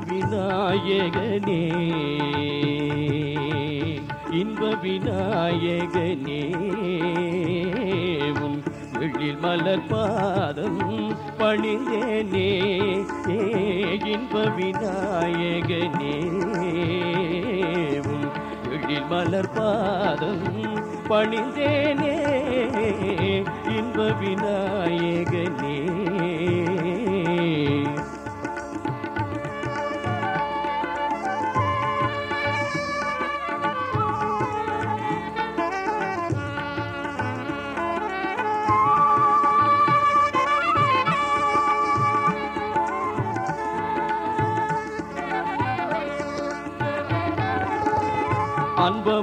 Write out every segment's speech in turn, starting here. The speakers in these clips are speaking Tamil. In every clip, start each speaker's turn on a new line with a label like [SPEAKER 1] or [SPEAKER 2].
[SPEAKER 1] விநாயகனே. இன்ப விநாயகனே உன் எழில் மலர் பாதம் பணிந்தேனே இன்ப விநாயகனே உன் எழில் மலர் பாதம் பணிந்தேனே. இன்ப விநாயகனே.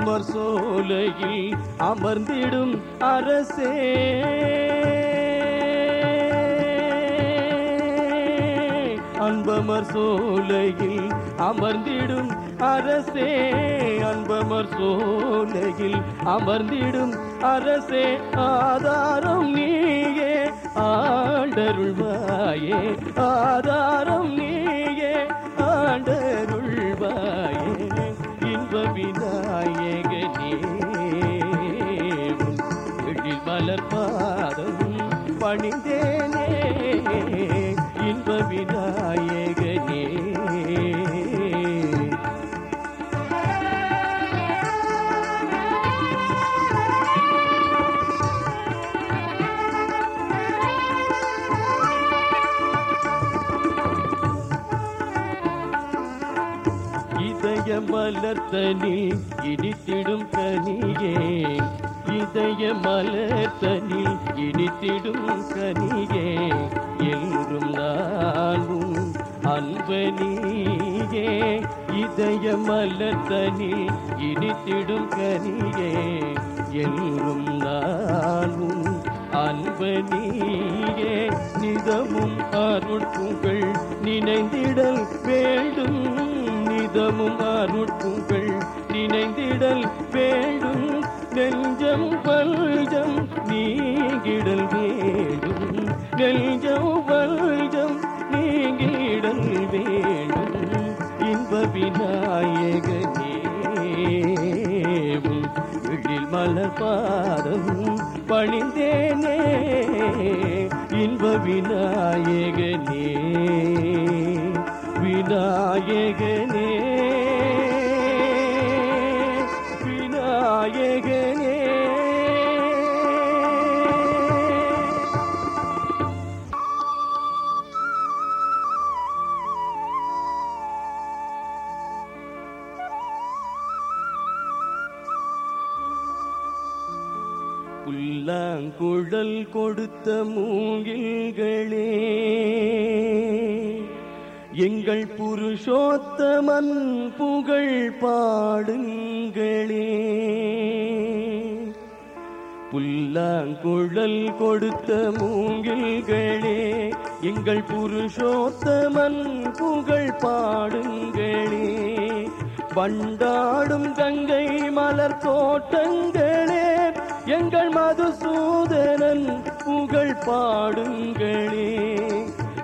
[SPEAKER 1] அமர் சோலையில் அமர்ந்திடும் அரசே. அன்பமர் சோலையில் அமர்ந்திடும் அரசே. அன்பமர் சோலையில் அமர்ந்திடும் அரசே. ஆதாரம் நீயே ஆண்டருள்வாயே. ஆதாரம் நீ மலர்த்தனில் இனித்திடும் கனியே. இதய மலர்த்தனில் இனித்திடும் கனியே. என்றும் நானும் அன்பனியே இதய மலர்த்தனில் இனித்திடும் கனியே. என்றும் நானும் அன்பனியே நிதமும் அருட்புகள் நினைந்திடல் வேண்டும். நிதமும் அருட்புகள் நினைந்திடல் வேண்டும் நெஞ்சம் பல்ஜம் நீங்கிடல் வேண்டும் நெஞ்சம் பல்ஜம் நீங்கிடல் வேண்டும் இன்ப விநாயகனே எழில் மலர் பாதம் பணிந்தேனே. இன்ப விநாயகனே விநாயகனே. பார்த்த மூங்கில்களே எங்கள் புருஷோத்தமன் புகழ் பாடுங்களே. புல்லாங்குழல் கொடுத்த மூங்கில்களே எங்கள் புருஷோத்தமன் புகழ் பாடுங்களே. வண்டாடும் கங்கை மலர் தோட்டங்களே எங்கள் மதுசூதனன் புகழ் பாடுங்களே.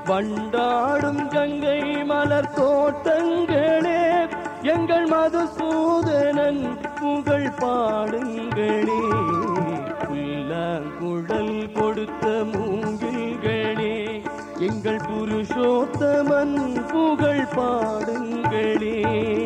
[SPEAKER 1] வண்டாடும் கங்கை மலர் தோட்டங்களே. எங்கள் மதுசூதனன் புகழ் பாடுங்களே. குழல் கொடுத்த மூங்கில்களே. எங்கள் புருஷோத்தமன் புகழ் பாடுங்களே.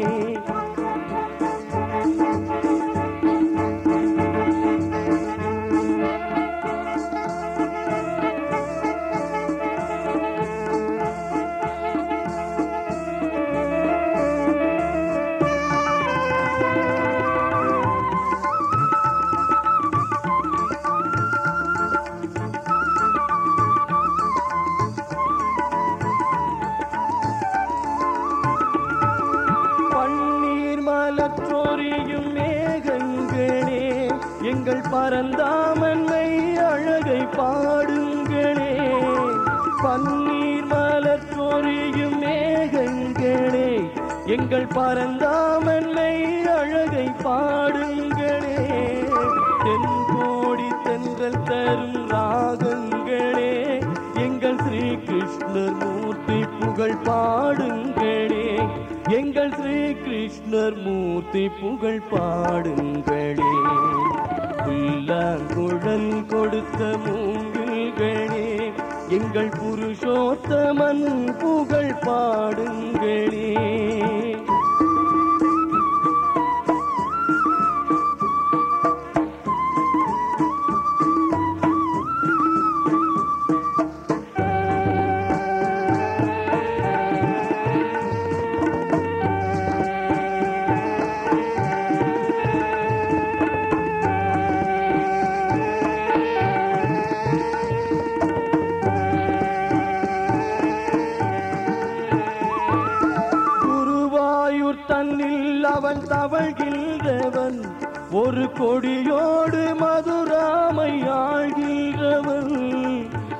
[SPEAKER 1] கொடியோடு மதுராமை ஆழ்கின்றவன்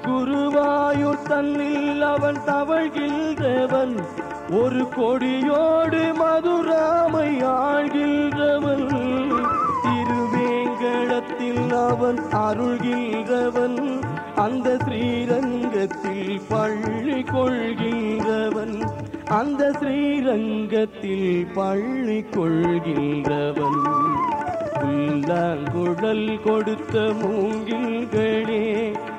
[SPEAKER 1] குருவாயூர் தன்னில் அவன் தவழ்கின்றவன். ஒரு கொடியோடு மதுராமை ஆழ்கின்றவன் திருவேங்கடத்தில் அவன் அருள்கின்றவன். அந்த ஸ்ரீரங்கத்தில் பள்ளி கொள்கின்றவன். அந்த ஸ்ரீரங்கத்தில் பள்ளி கொள்கின்றவன். புல்லாங்குழல் கொடுத்த மூங்கில்களே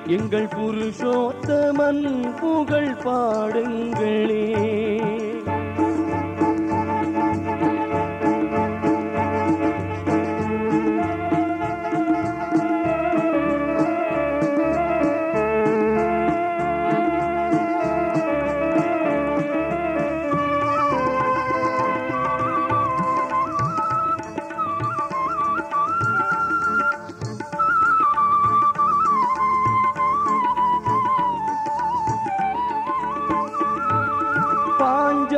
[SPEAKER 1] எங்கள் புருஷோத்தமன் புகழ் பாடுங்களே.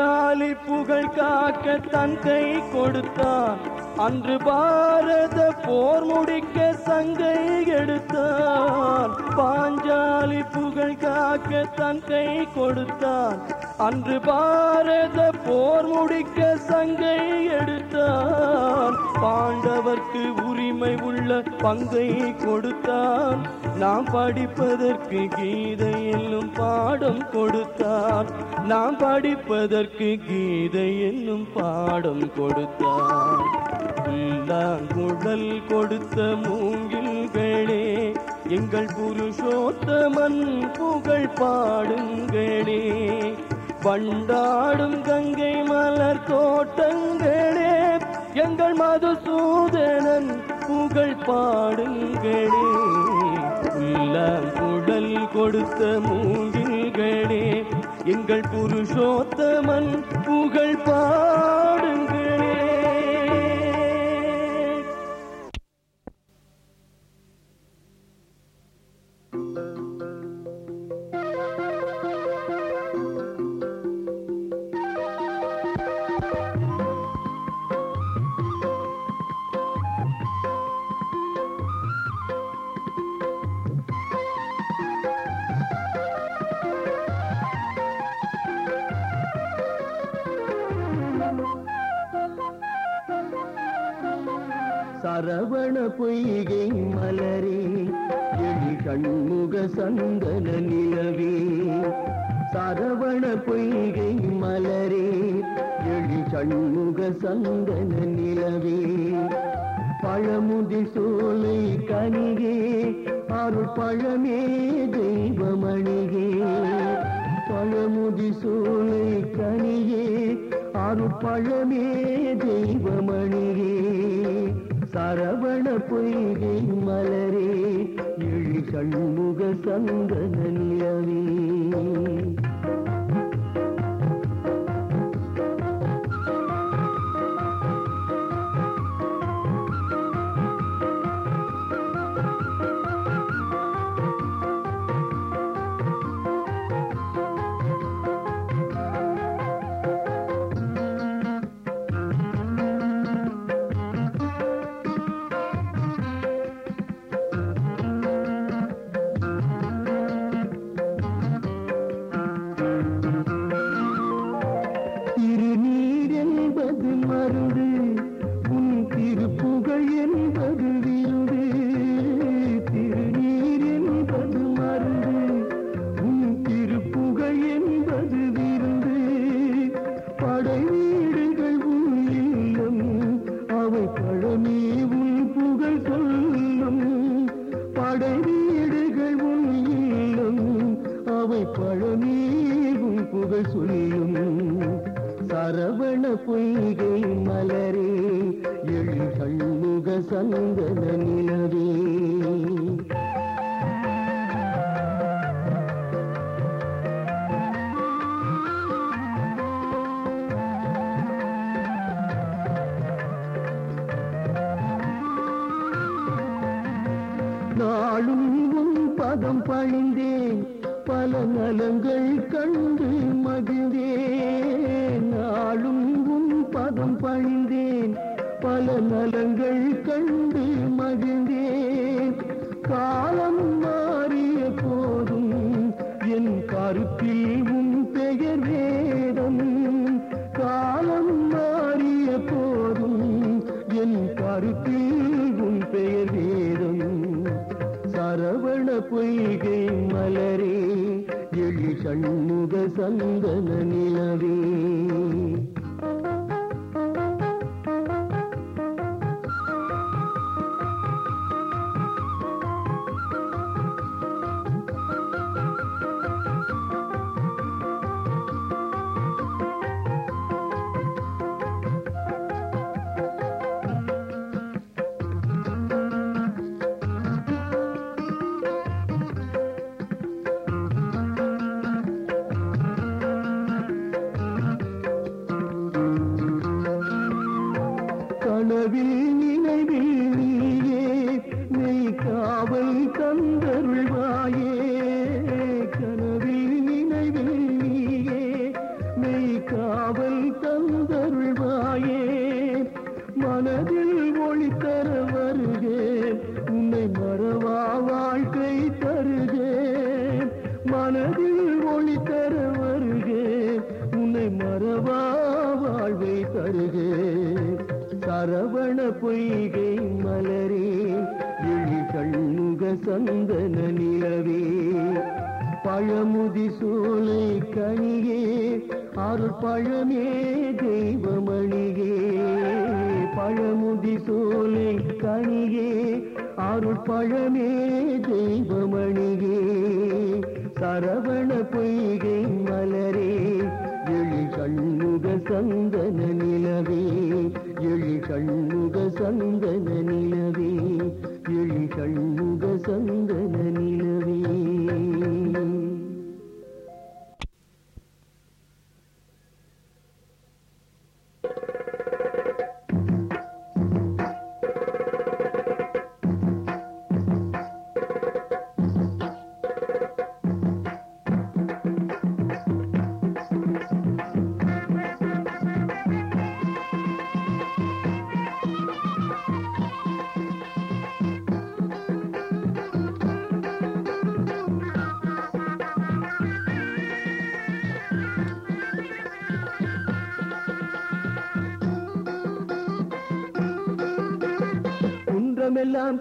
[SPEAKER 1] பாஞ்சாலி புகழ் காக்க தன் கை கொடுத்தான். அன்று பாரத போர் முடிக்க சங்கை எடுத்தான். பாஞ்சாலி புகழ் காக்க தன் கை கொடுத்தான். அன்று பாரத போர் முடிக்க சங்கை எடுத்தான். பாண்டவர்க்கு உரிமை உள்ள பங்கை கொடுத்தான். நாம் படிப்பதற்கு கீதை என்னும் பாடம் கொடுத்தான். நாம் படிப்பதற்கு கீதை என்னும் பாடம் கொடுத்தான். புல்லாங்குழல் கொடுத்த மூங்கில்களே எங்கள் புருஷோத்தமன் புகழ் பாடுங்களே. பண்டாடும் கங்கை மலர் கோட்டங்களே எங்கள் மதுசூதனன் புகழ் பாடுங்களே. புல்லாங்குழல் கொடுத்த மூங்கில்களே எங்கள் புருஷோத்தமன் புகழ் பாடுங்கள். சரவண பொய்கை மலரே எழி கண்முக சந்தன நிலவே. சரவண பொய்கை மலரே எழி கண்முக சந்தன நிலவே. பழமுதி சோலை கனிகே அருள் பழமே தெய்வமணிகே. பழமுதி சோலை கனியே அருட்பழமே தெய்வமணிகே. சரவண பொய்கை மலரே எழி கண்முக சந்தன நிலவே. கண்முக சந்தன நிலவே எழி கண்முக சந்தன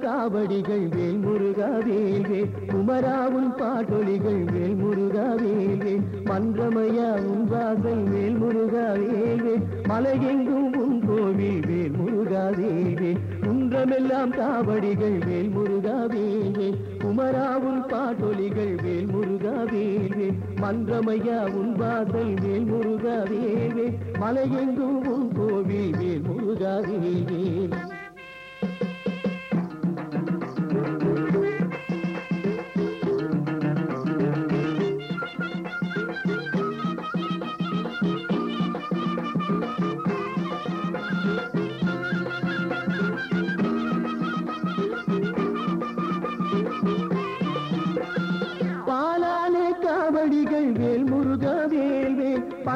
[SPEAKER 1] காவடிகள் வேல் முருகா வேல்வே. குமராவும் பாட்டொலிகள் வேல் முருகா வேல்வே. மன்றமையா உன் வாசல் வேல் முருகா வேல்வே. மலையெங்கும் உன் கோவில் வேல் முருகா வேல்வே. குன்றமெல்லாம் காவடிகள் வேல் முருகா வேல்வே. குமராவும் பாட்டொலிகள் வேல் முருகா வேல்வே. மன்றமையா வாசல் வேல் முருகா வேல்வே. மலையெங்கும்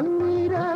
[SPEAKER 1] मीरा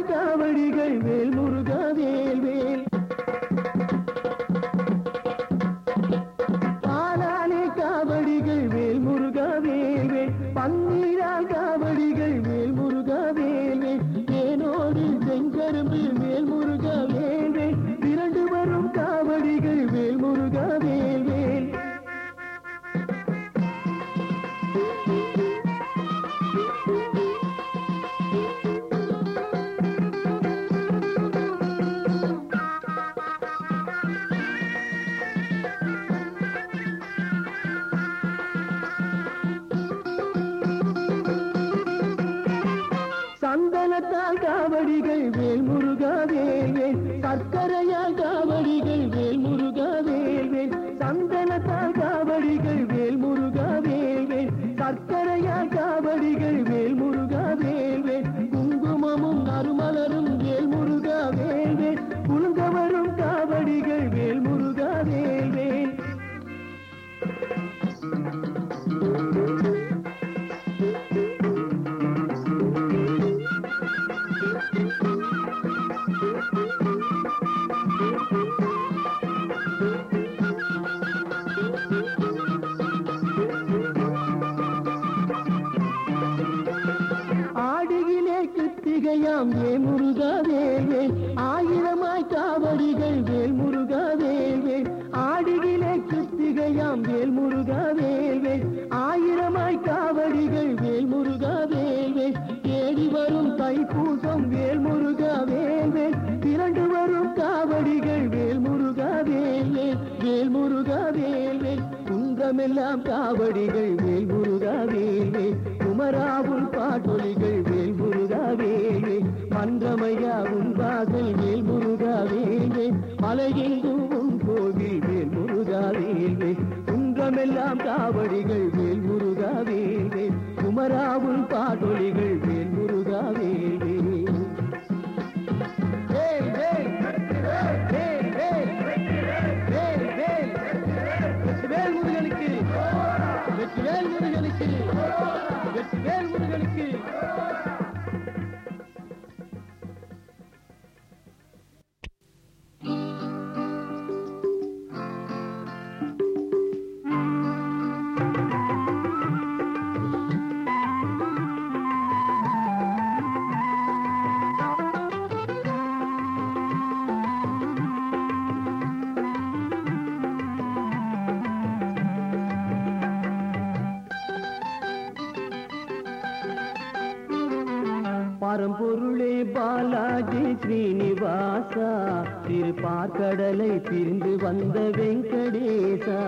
[SPEAKER 1] கடலை பிரிந்து வந்த வெங்கடேசா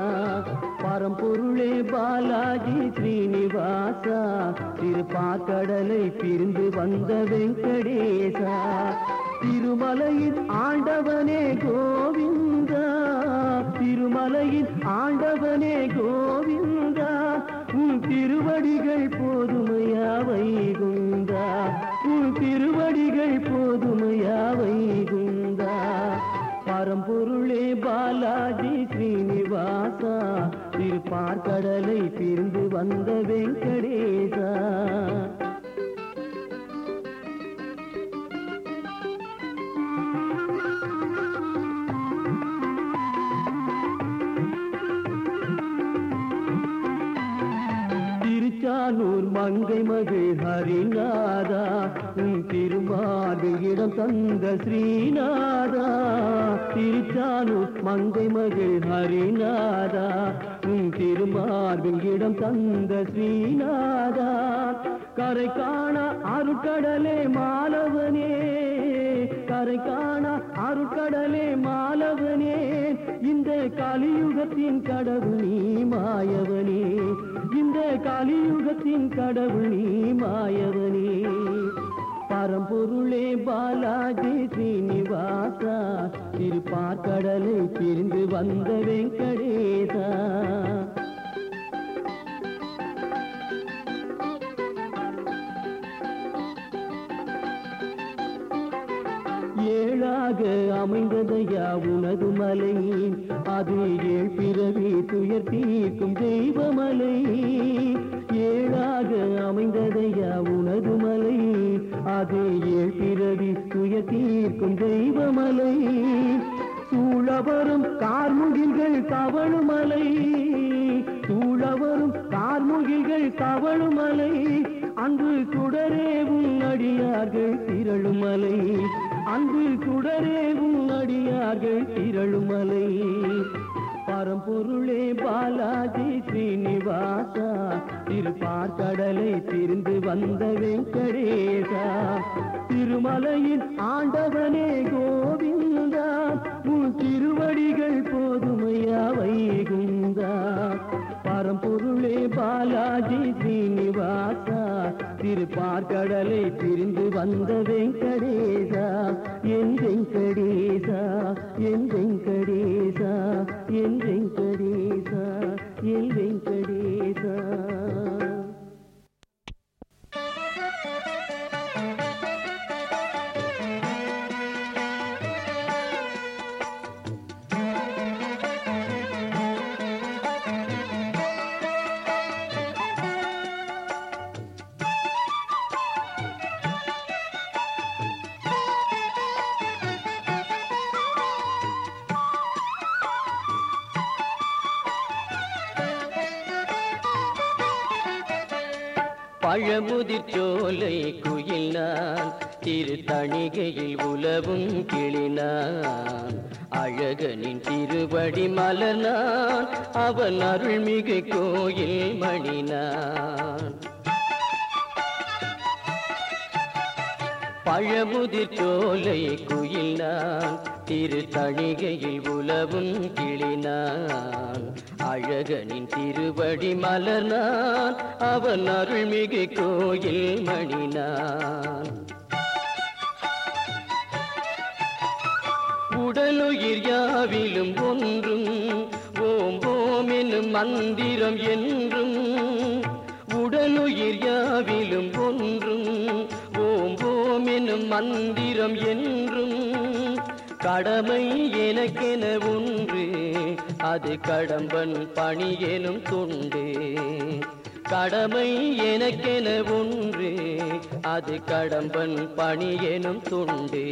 [SPEAKER 1] பரம்பொருளே பாலாஜி ஸ்ரீனிவாசா திருப்பாக்கடலை பிரிந்து வந்த வெங்கடேசா. திருமலையின் ஆண்டவனே கோவிந்தா திருமலையின் ஆண்டவனே கோ பிரிந்து வெங்கட மங்கை மகள் ஹரிநாதா உன் திருமார்பில் இடம் தந்த ஸ்ரீநாதா. கரை காண அருட்கடலே மாலவனே கரை காண அருட்கடலே மாலவனே இந்த கலியுகத்தின் கடவுள் நீ மாயவனே இந்த கலியுகத்தின் கடவுள் நீ மாயவனே. பரம்பொருளே பாலாஜி ஸ்ரீனிவாசா திருப்பார்கடலை பிரிந்து வந்த வெங்கடேசா. ஏழாக அமைந்ததையா உனது மலை அது ஏழ் பிறவி துயர் தீர்க்கும் தெய்வமலை. ஏழாக அமைந்ததையா உனது மலை? அது ஏழ் பிறவி துயர் தீர்க்கும் தெய்வமலை. சூழவரும் கார்முகில்கள் கவழுமலை சூழவரும் கார்முகில்கள் கவழுமலை அன்று குடரே உன் அடியார்கள் திரளுமலை. அன்று குடரே உன் அடியார்கள் திரளுமலை. பரம்பொருளே பாலாஜி ஸ்ரீனிவாசா. திருப்பார்கடலை திரிந்து வந்த வெங்கடேசா. திருமலையின் ஆண்டவனே கோவிந்தா. உன் திருவடிகள் போதுமையா வைகுந்தா. பரம்பொருளே பாலாஜி ஸ்ரீனிவாசா. திருப்பார்கடலை திரிந்து வந்த வெங்கடேசா. என் வெங்கடேசா என்
[SPEAKER 2] வெங்க அவன் அருள்மிகு கோயில் மணினான் உடலுயிர் யாவிலும் ஒன்றும் ஓம் ஓம் என்னும் மந்திரம் என்றும். உடலுயிர் யாவிலும் ஒன்றும் ஓம் ஓம் என்னும் மந்திரம் என்றும். கடமை எனக்கென ஒன்று அது கடம்பன் பணி எனும் தொண்டே. கடமை எனக்கென ஒன்று. அது கடம்பன் பணி எனும் துண்டு.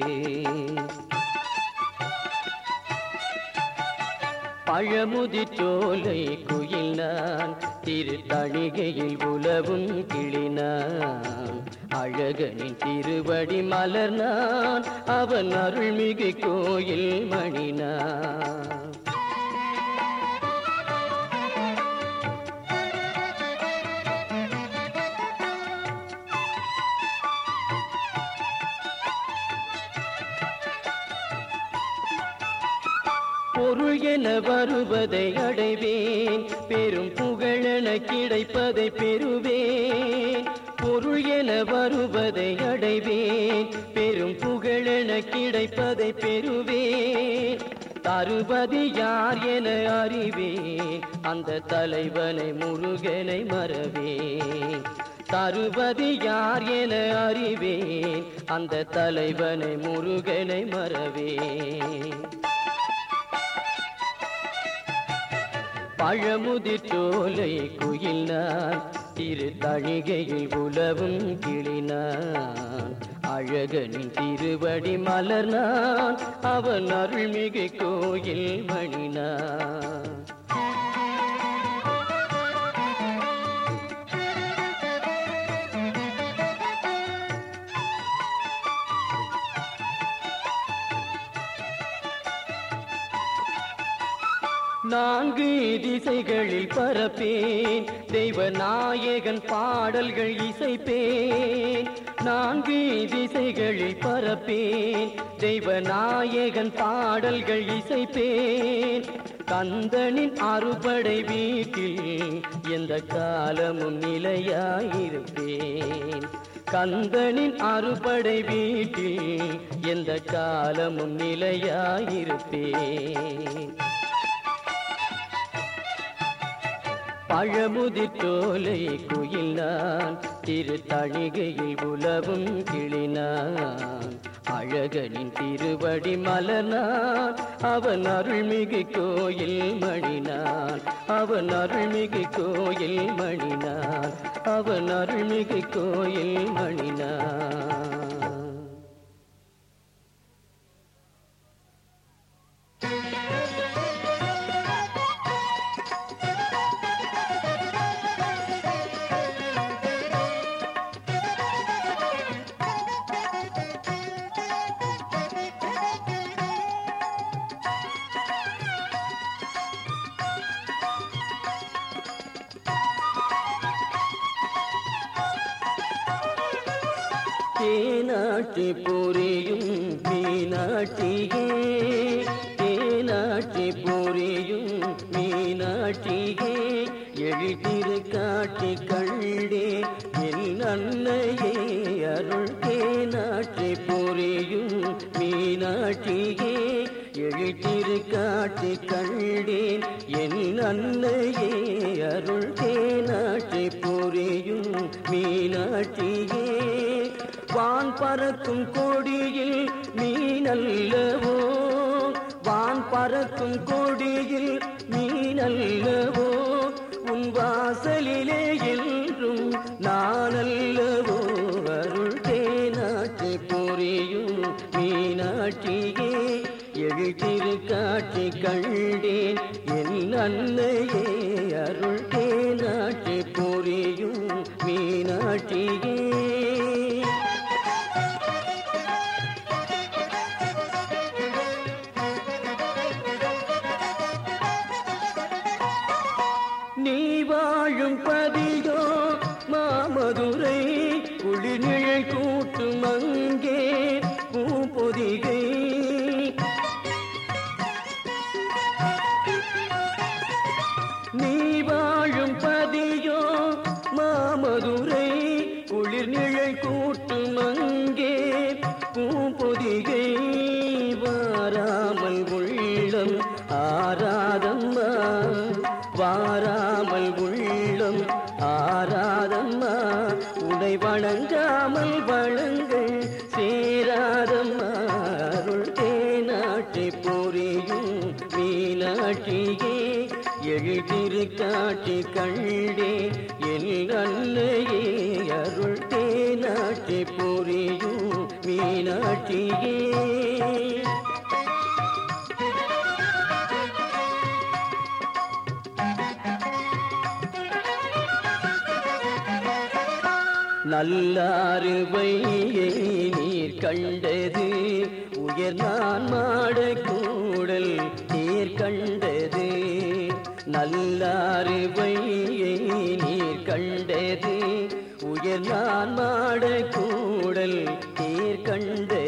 [SPEAKER 2] பழமுதி சோலை குயில் நான் திருத்தணிகையில் உலவும் கிளினான் அழகனின் திருவடி மலர் நான் அவன் அருள்மிகு கோயில் மணினான் பொருள் என வருவதை அடைவேன். பெரும் புகழென கிடைப்பதை பெறுவேன். பொருள் என வருவதை அடைவேன். பெரும் புகழென கிடைப்பதை பெறுவேன். தருபதி யார் என அறிவேன். அந்த தலைவனை முருகனை மறவேன். தருபதி யார் என அறிவேன். அந்த தலைவனை முருகனை மறவேன். பழமுதி சோலை குயில் திரு திருத்தணிகையில் உலவும் கிளினான் அழகனின் திருவடி மலர்னான் அவன் அருள்மிகு கோயில் மணினான் நான்கு திசைகளில் பரப்பேன். தெய்வ நாயகன் பாடல்கள் இசைப்பேன். நான்கு திசைகளில் பரப்பேன். தெய்வ நாயகன் பாடல்கள் இசைப்பேன். கந்தனின் அறுபடை வீட்டில் எந்த காலமும் நிலையாயிருப்பேன். கந்தனின் அறுபடை வீட்டில் எந்த காலமும் நிலையாயிருப்பேன். பழமுதிர் தோலை குயிலான் நான் திருத்தணிகையில் உலவும் கிளினான் அழகனின் திருவடி மலனான் அவன் அருள்மிகு கோயில் மணினான் அவன் அருள்மிகு கோயில் மணினான் அவன் அருள்மிகு கோயில் மணினான் தேனாட்டி புரியும் மீனாட்டியே தேனாட்டி புரியும் மீனாட்டியே எழுதிரு காட்டி கண்டே என் அன்னையே அருள் தேனாட்டி புரியும் மீ எழுதிரு காட்டி கண்டேன் என் அன்னையே பறக்கும் கொடியில் நீ நல்லவோ? வான் பறக்கும் கொடியில் நீ நல்லவோ? உன் வாசலிலே என்றும் நான் அல்லவோ? அருள் தேனாட்சி புரியும் மீனாட்சியே எழுத்திரு காட்சி கண்டேன் என் அன்னையே. அருள் தேனாட்சி புரியும் மீனாட்சியே. நல்லாறு வையை நீர் கண்டது. உயர் நான் மாட கூடல் நீர் கண்டது. நல்லாறு வையை நீர் கண்டது. உயர் நான் மாட கூடல் நீர் கண்டது.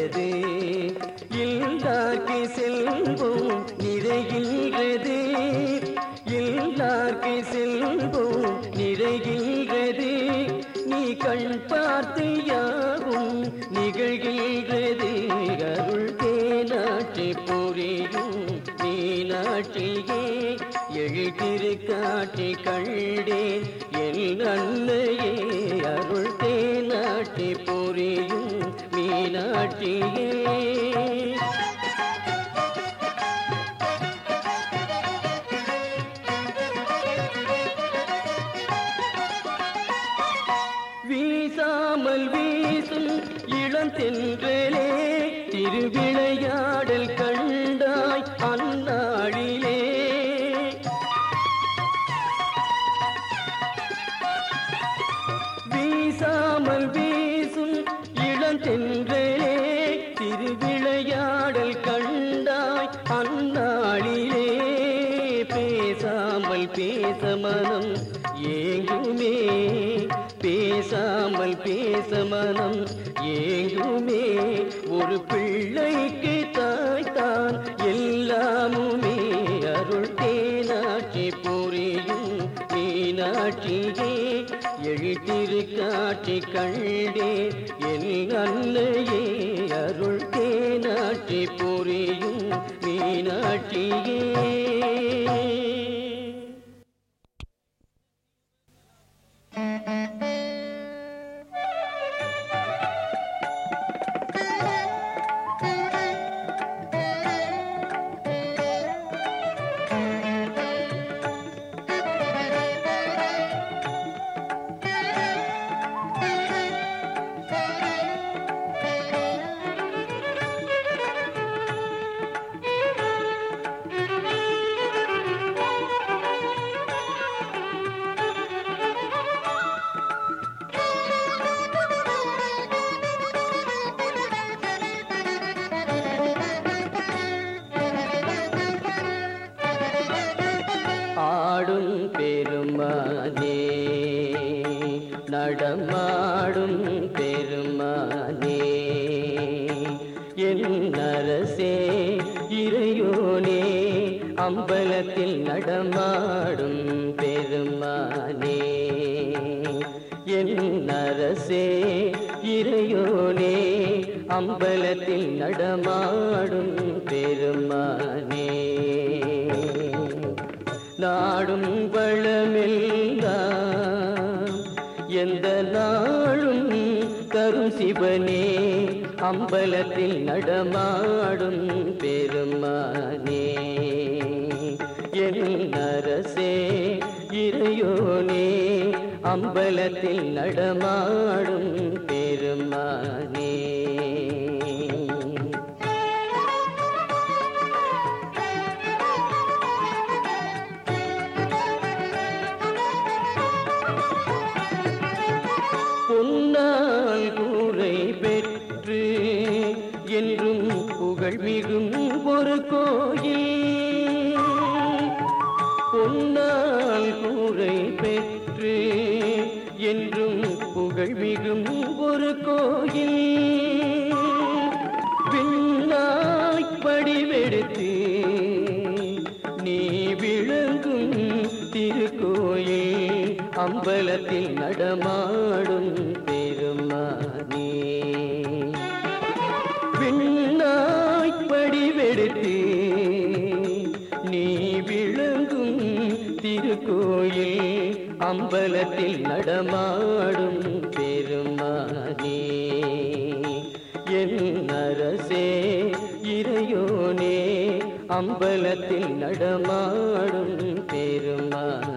[SPEAKER 2] வார்த்தையாகும் நிகழ்கின்றது. அருள் தேனாட்சி புரியும் மீனாட்சியே எழுதிரு காட்சி கண்டேன் என் அன்னையே அருள் தேனாட்சி புரியும் மீனாட்சியே. பேசாமல் பேச மனம் ஏங்குமே. ஒரு பிள்ளைக்கு தாய் எல்லாமுமே. அருள் தேனாட்சி புரியும் மீனாட்சியே. எழுத்திரு காட்சி கண்டே என் அன்னையே. அருள் தேனாட்சி புரியும் மீனாட்சியே. അമ്പലത്തിൽ നടമാടും പെരുമാനേ നാടും പഴമില്ല എന്ത നാളും തരും ശിവനേ അമ്പലത്തിൽ നടമാടും പെരുമാനേ എന്നരസേ ഇറയോനേ അമ്പലത്തിൽ നടമാടും புகழ் மிகும் ஒரு கோயில். விண்ணாய் படிவெடுத்து நீ விளங்கும் திருக்கோயில். அம்பலத்தில் நடமாடும் பெருமானே. விண்ணாய் படிவெடுத்து நீ விளங்கும் திருக்கோயில். அம்பலத்தில் நடமாடும் பெருமானே என் அரசே இறையோனே அம்பலத்தில் நடமாடும் பெருமானே.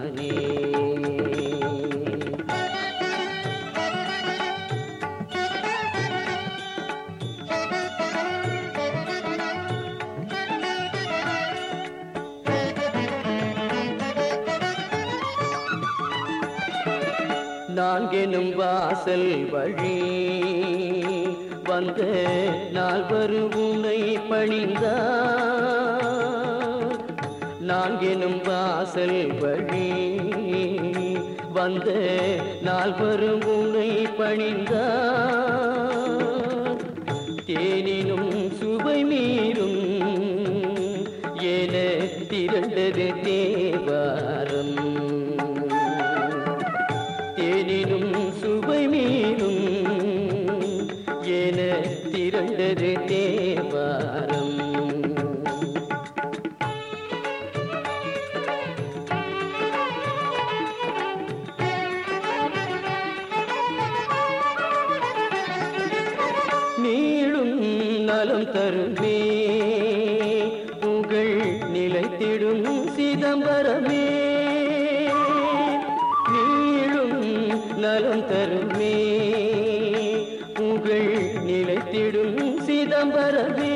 [SPEAKER 2] வாசல் வழி. வந்த நாள் வருவுனை பணிந்தார். நான்கெனும் வாசல் வழி. வந்த நாள் வருவுனை பணிந்தார். தேனினும் சுவை மீறும். என திரண்டது தேவாரம் புகழ் நிலைத்திடும் சிதம்பரமே. நீளும் நலம் தருமே. புகழ் நிலைத்திடும் சிதம்பரமே.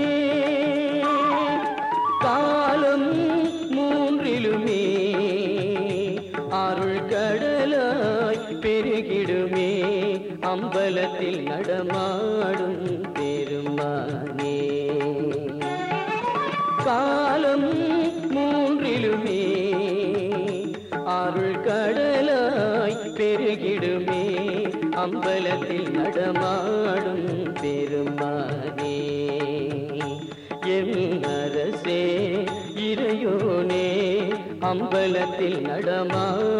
[SPEAKER 2] அம்பலத்தில் நடமாடும் பெருமானே என் அரசே இறையோனே அம்பலத்தில் நடமாடும்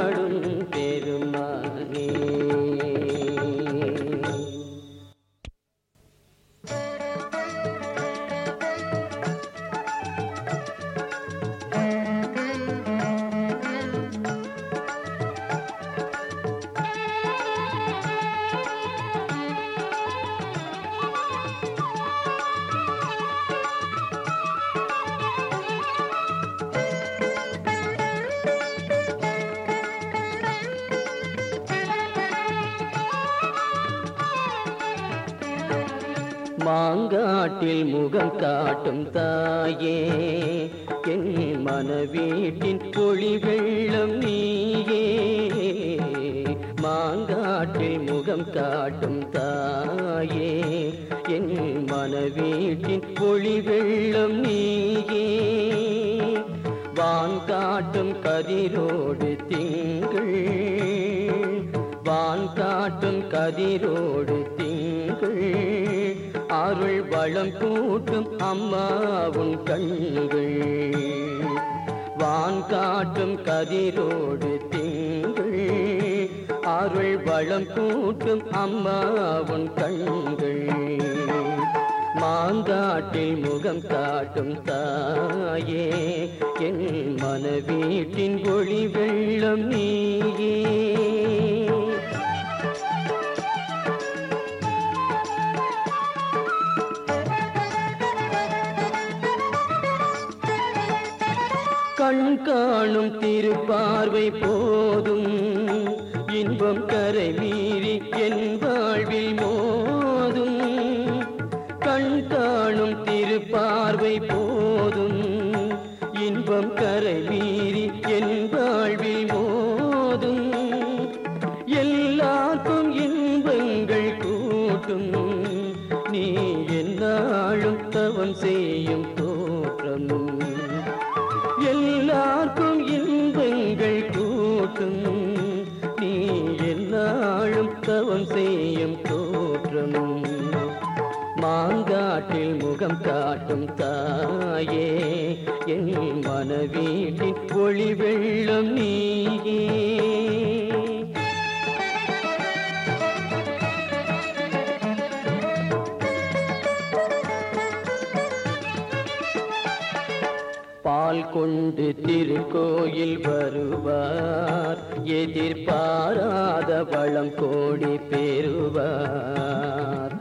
[SPEAKER 2] மாங்காட்டில் முகம் காட்டும் தாயே என் மனவீட்டின் பொழி வெள்ளம் நீயே. மாங்காட்டில் முகம் காட்டும் தாயே என் மனவீட்டின் பொழி வெள்ளம் நீயே. வான் காட்டும் கதிரோடு திங்கள் வான் காட்டும் கதிரோடு அருள் வளம் கூட்டும் அம்மாவும் கண்கள். வான் காட்டும் கதிரோடு திங்கள். அருள் வளம் கூட்டும் அம்மாவும் கண்கள். மா மாங்காட்டில் முகம் காட்டும் தாயே என் மனவீட்டின் ஒளி வெள்ளம் நீயே. கண் காணும் திருப்பார்வை போதும். இன்பம் கரை மீறி என் வாழ்வில் மோதும். கண் காணும் திருப்பார்வை போதும். இன்பம் கரை மீறி என் வாழ்வில் மோதும். எல்லாருக்கும் இன்பங்கள் கூட்டும். நீ என்னாலும் தவம் செய்யும் தோற்றம் காட்டும் தாயே என் மனவீட்டின் ஒளி வெள்ளம் நீயே. பால் கொண்டு திருக்கோயில் வருவார் எதிர்பாராத வளம் கோடி பெறுவார்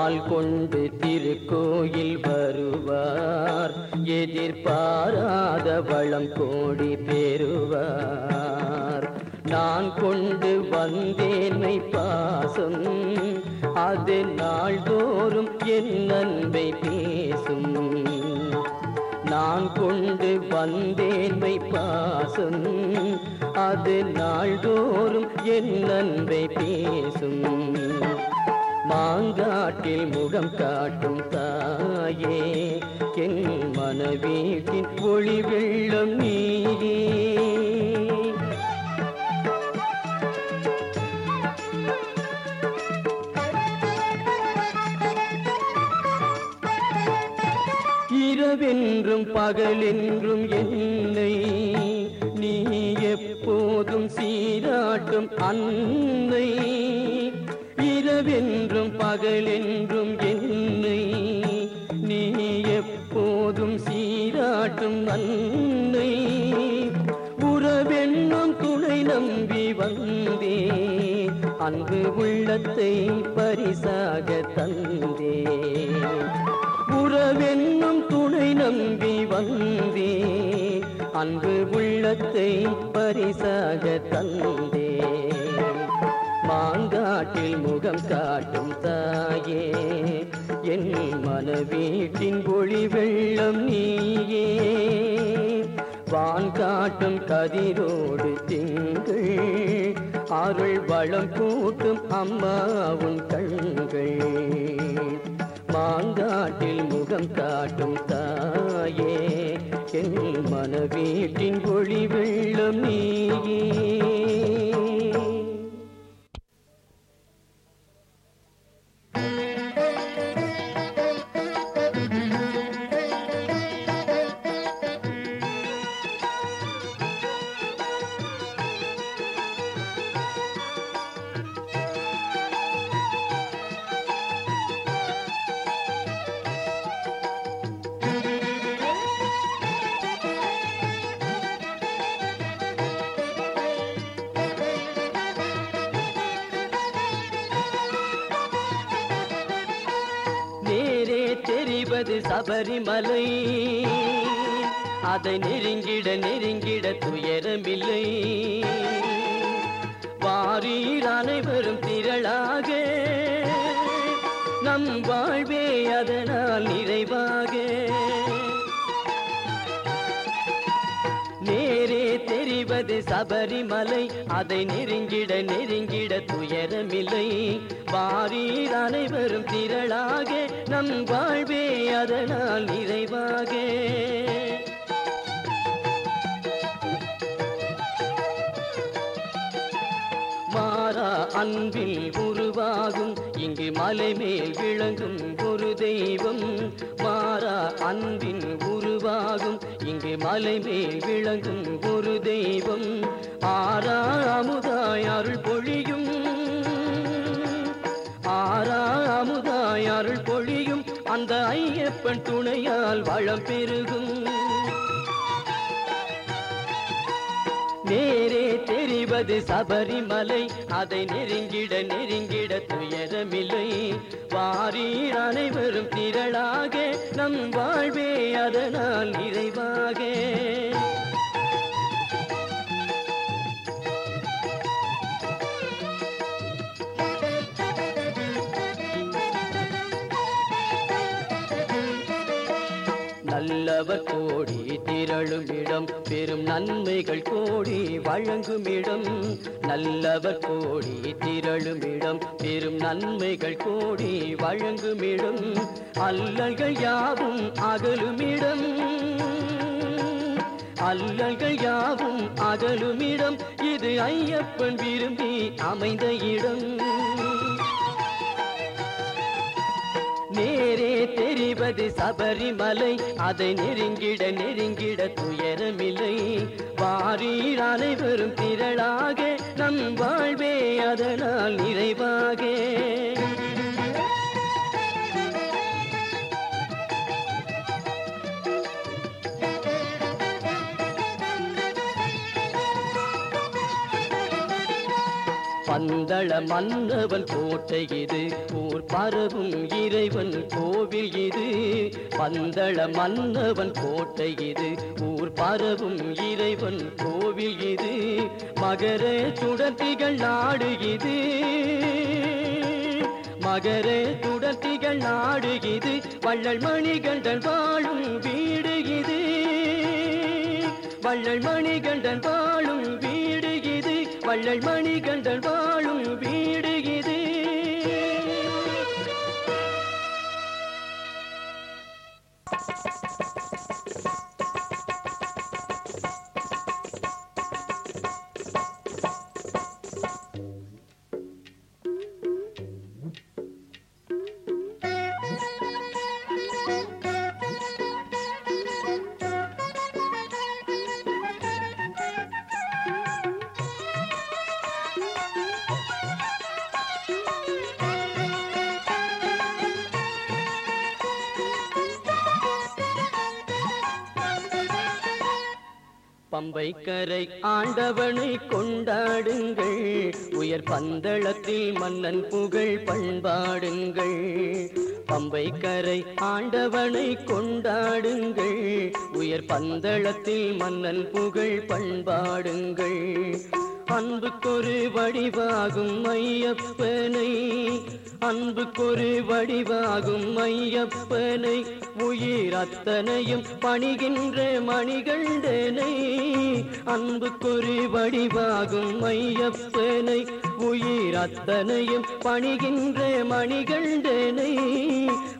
[SPEAKER 2] பால் கொண்டு திருக்கோயில் வருவார். எதிர்பாராத வளம் கோடி பெறுவார். நான் கொண்டு வந்தேனை பாசம் அது நாள்தோறும் என் நன்மை பேசும். நான் கொண்டு வந்தேன்மை பாசம் அது நாள்தோறும் என் நன்மை பேசும். மாங்காட்டில் முகம் காட்டும் தாயே என் மனவீட்டின் ஒளி வெள்ளம் நீயே. இரவென்றும் பகலென்றும் என்னை நீ எப்போதும் சீராட்டும் அன்னை அன்பு உள்ளத்தை பரிசாக தந்தே. உறவென்னும் துணை நம்பி வந்தே. அன்பு உள்ளத்தை பரிசாக தந்தே. மாங்காட்டில் முகம் காட்டும் தாயே. என் மனவீட்டின் ஒளி வெள்ளம் நீயே. வான் காட்டும் கதிரோடு திங்கள் அருள் வளம் கூட்டும் அம்மாவும் கண்கள். மாங்காட்டில் முகம் காட்டும் தாயே என் மனவீட்டின் ஒளி வெள்ளம் நீயே. தெரிவது சபரிமலை. அதை நெருங்கிட நெருங்கிட துயரமில்லை. வாரீர் அனைவரும் திரளாக. நம் வாழ்வே அதனால் நிறைவாக. நேரே தெரிவது சபரிமலை. அதை நெருங்கிட நெருங்கிட துயரமில்லை. வாரீர் அனைவரும் திரளாக. நம் வாழ்வே அதனால் நிறைவாக. மாறா அன்பில் உருவாகும் இங்கு மலைமேல் விளங்கும் ஒரு தெய்வம். மாறா அன்பின் உருவாகும் இங்கு மலைமேல் விளங்கும் ஒரு தெய்வம். ஆறா அமுதாய் அருள் பொழியும் ஆறா அமுதாய் அருள் பொழியும். அந்த ஐயப்பன் துணையால் வளம் பெருகும். நேரே தெரிவது சபரிமலை அதை நெருங்கிட நெருங்கிட துயரமில்லை. வாரீர் அனைவரும் திரளாக நம் வாழ்வே அதனால் நிறைவாக. நல்லவர் கோடி திரளும் இடம் பெரும் நன்மைகள் கோடி வழங்கும் இடம் நல்லவர் கோடி திரளும் இடம் பெரும் நன்மைகள் கோடி வழங்கும் இடம் அல்லல்கள் யாவும் அகலுமிடம் அல்லல்கள் யாவும் அகலுமிடம் இது ஐயப்பன் விரும்பி அமைந்த இடம். நேரே தெரிவது சபரிமலை. அதை நெருங்கிட நெருங்கிட துயரமில்லை. வாரீர் அனைவரும் திரளாக நம் வாழ்வே அதனால் நிறைவாக. மங்கள மன்னவன் கோட்டை இது. ஊர் பரவும் இறைவன் கோவில் இது. பந்தள மன்னவன் கோட்டை இது. ஊர் பரவும் இறைவன் கோவில் இது. மகர சுடத்திகள் நாடு இது. மகர துடத்திகள் நாடு இது. வள்ளல் மணிகண்டன் வாழும் வீடு இது. வள்ளல் மணிகண்டன் வாழும் வீடு இது. வள்ளல் மணிகண்டன் வாழும் பம்பை கரை ஆண்டவனை கொண்டாடுங்கள். உயர் பந்தளத்தில் மன்னன் புகழ் பண்பாடுங்கள். பம்பை கரை ஆண்டவனை கொண்டாடுங்கள். உயர் பந்தளத்தில் மன்னன் புகழ் பண்பாடுங்கள். அன்புக்கொரு வடிவாகும் ஐயப்பனை. அன்புக்கொரு வடிவாகும் ஐயப்பனை. உயிர் அத்தனையும் பணிகின்ற மணிகண்டனை. அன்புக்கொரு வடிவாகும் ஐயப்பனை. உயிர் அத்தனையும் பணிகின்ற மணிகண்டனை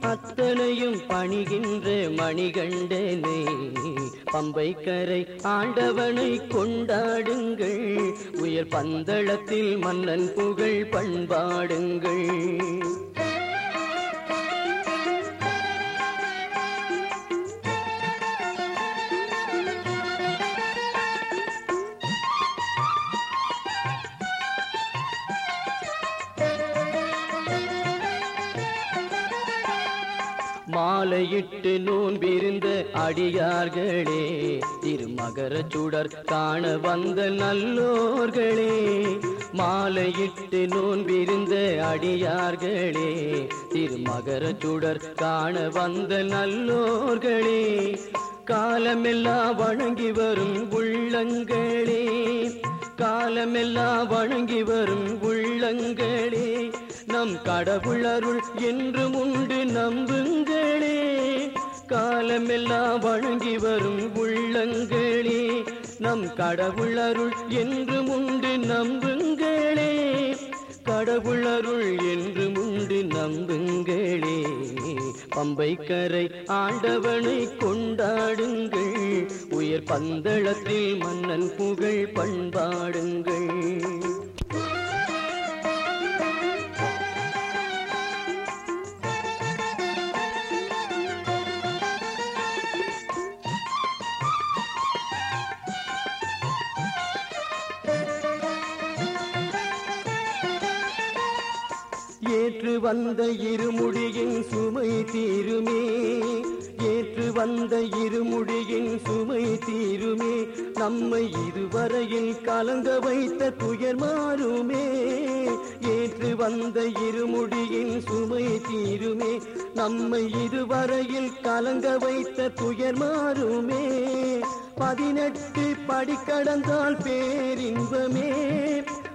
[SPEAKER 2] அத்தனையும் பணிகின்ற மணிகண்டனை பம்பைக்கரை ஆண்டவனை கொண்டாடுங்கள். உயர் பந்தளத்தில் மன்னன் புகழ் பண்பாடுங்கள். மாலையிட்டு நோன்பிருந்த அடியார்களே திருமகர சுடர் காண வந்த நல்லோர்களே மாலையிட்டு நோன்பிருந்த அடியார்களே திருமகர சுடர் காண வந்த நல்லோர்களே காலமெல்லாம் வணங்கி வரும் உள்ளங்களே காலமெல்லாம் வணங்கி வரும் உள்ளங்களே நம் கடவுளருள் என்றும் உண்டு நம்புங்களே. காலமெல்லாம் வழங்கி வரும் உள்ளங்களே. நம் கடவுளருள் என்றும் உண்டு நம்புங்களே. கடவுளருள் என்றும் உண்டு நம்புங்களே. பம்பைக்கரை ஆண்டவனை கொண்டாடுங்கள். உயர் பந்தளத்தில் மன்னன் புகழ் பண்பாடுங்கள். ஏற்று வந்த இருமுடியின் சுமை தீருமே. ஏற்று வந்த இருமுடியின் சுமை தீருமே. நம்மை இதுவரையில் கலங்க வைத்த துயர் மாறுமே. ஏற்று வந்த இருமுடியின் சுமை தீருமே. நம்மை இதுவரையில் கலங்க வைத்த துயர் மாறுமே. பதினெட்டு படி கடந்தால் பேரின்பமே.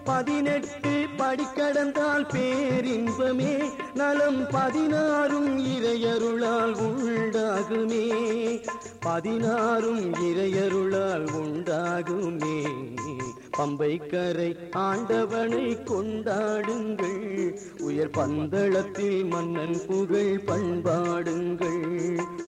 [SPEAKER 2] பதினெட்டு படிக்கடந்தால் பேரின்பமே நலம் பதினாறும் இறையருளால் உண்டாகுமே. பதினாறும் இறையருளால் உண்டாகுமே. பம்பைக்கரை ஆண்டவனை கொண்டாடுங்கள் உயர் பந்தளத்தில் மன்னன் புகழ் பண்பாடுங்கள்.